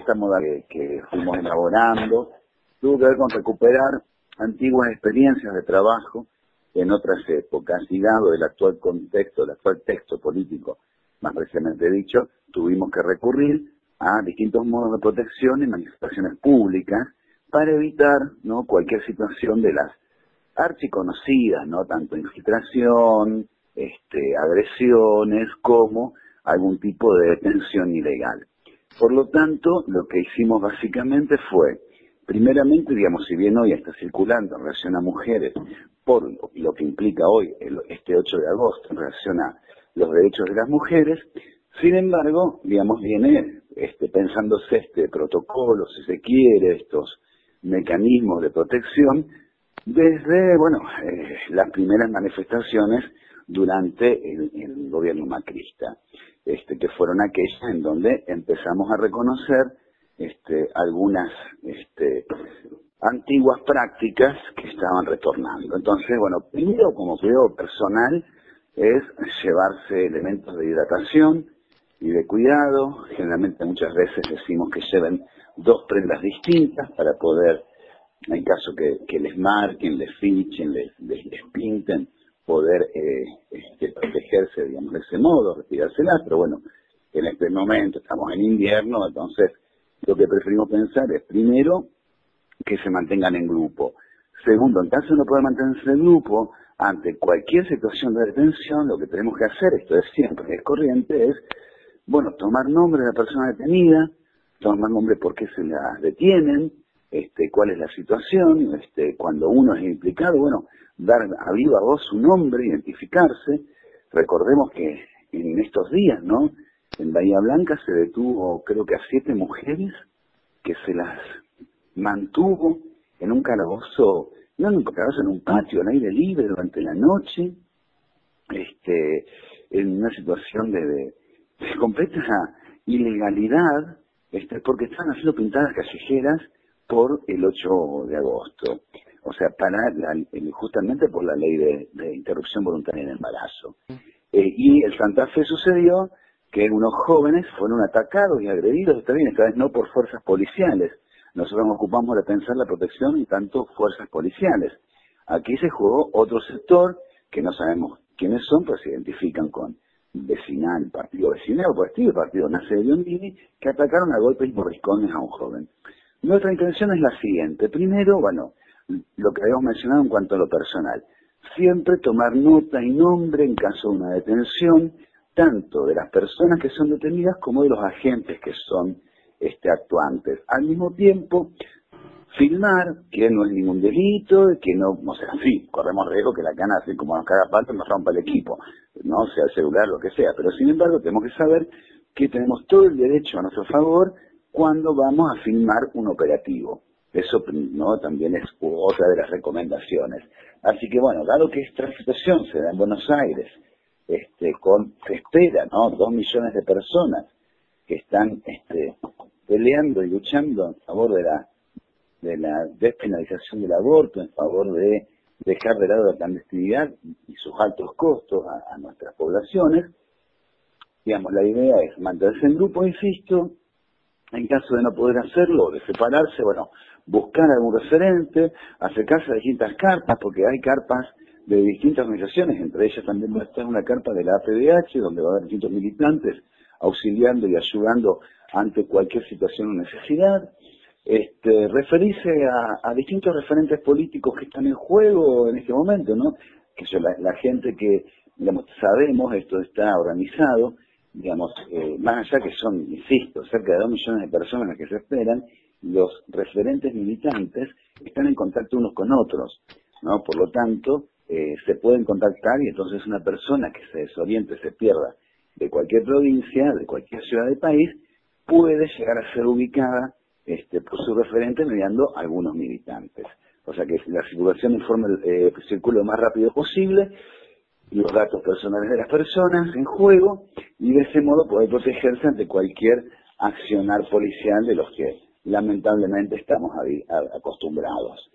esta modalidad que fuimos elaborando tuvo que ver con recuperar antiguas experiencias de trabajo en otras épocas y dado el actual contexto, el actual texto político, más recientemente dicho, tuvimos que recurrir a distintos modos de protección y manifestaciones públicas para evitar cualquier situación de las archiconocidas, ¿no? tanto infiltración, este, agresiones, como algún tipo de detención ilegal. Por lo tanto, lo que hicimos básicamente fue, primeramente, digamos, si bien hoy está circulando en relación a mujeres, por lo que implica hoy, este 8 de agosto, en relación a los derechos de las mujeres, sin embargo, digamos, viene este, pensándose este protocolo, si se quiere, estos mecanismos de protección, desde, bueno, eh, las primeras manifestaciones durante el, gobierno macrista, este, que fueron aquellas en donde empezamos a reconocer este, algunas este, antiguas prácticas que estaban retornando. Entonces, bueno, primero como cuidado personal es llevarse elementos de hidratación y de cuidado. Generalmente muchas veces decimos que lleven dos prendas distintas para poder, en caso que, les marquen, les fichen, les, les, pinten, poder eh, este, protegerse, digamos, de ese modo, retirárselas, pero bueno, en este momento estamos en invierno, entonces lo que preferimos pensar es, primero, que se mantengan en grupo. Segundo, en caso de no poder mantenerse en grupo, ante cualquier situación de detención, lo que tenemos que hacer, esto es siempre, es corriente, es, bueno, tomar nombre de la persona detenida, tomar nombre por qué se la detienen, este, cuál es la situación, este, cuando uno es implicado, bueno, dar a viva voz su nombre, identificarse. Recordemos que en estos días, ¿no? En Bahía Blanca se detuvo, creo que a siete mujeres que se las mantuvo en un calabozo, no en un calabozo, en un patio al aire libre durante la noche, este, en una situación de, completa ilegalidad, este, porque estaban haciendo pintadas callejeras por el 8 de agosto. O sea, para justamente por la ley de, interrupción voluntaria en embarazo. Eh, y el Santa Fe sucedió que unos jóvenes fueron atacados y agredidos, está bien, esta vez no por fuerzas policiales, nosotros nos ocupamos de pensar la protección y tanto fuerzas policiales. Aquí se jugó otro sector que no sabemos quiénes son, pero se identifican con vecinal, partido vecinal, partido, partido nace de Biondini, que atacaron a golpes y borriscones a un joven. Nuestra intención es la siguiente. Primero, bueno, lo que habíamos mencionado en cuanto a lo personal. Siempre tomar nota y nombre en caso de una detención, tanto de las personas que son detenidas como de los agentes que son este, actuantes. Al mismo tiempo, filmar que no es ningún delito, que no, o sea, sí, corremos riesgo que la cana, así como nos caga pato, nos rompa el equipo, no sea el celular, lo que sea, pero sin embargo tenemos que saber que tenemos todo el derecho a nuestro favor cuando vamos a filmar un operativo. Eso no también es otra de las recomendaciones. Así que bueno, dado que esta situación se da en Buenos Aires, este, con, se espera, ¿no? Dos millones de personas que están este, peleando y luchando en favor de la, de la despenalización del aborto, en favor de dejar de lado la clandestinidad y sus altos costos a, nuestras poblaciones. Digamos, la idea es mantenerse en grupo, insisto, en caso de no poder hacerlo, de separarse, bueno, buscar algún referente, acercarse a distintas carpas, porque hay carpas de distintas organizaciones, entre ellas también va a estar una carpa de la APDH, donde va a haber distintos militantes auxiliando y ayudando ante cualquier situación o necesidad. Este, referirse a, distintos referentes políticos que están en juego en este momento, ¿no? Que la, gente que, digamos, sabemos, esto está organizado, digamos, eh, más allá que son, insisto, cerca de dos millones de personas que se esperan, los referentes militantes están en contacto unos con otros, ¿no? Por lo tanto, eh, se pueden contactar y entonces una persona que se desoriente, se pierda de cualquier provincia, de cualquier ciudad del país, puede llegar a ser ubicada este, por su referente mediando algunos militantes. O sea que la circulación informe, eh, lo más rápido posible, los datos personales de las personas en juego, y de ese modo poder protegerse ante cualquier accionar policial de los que lamentablemente estamos acostumbrados.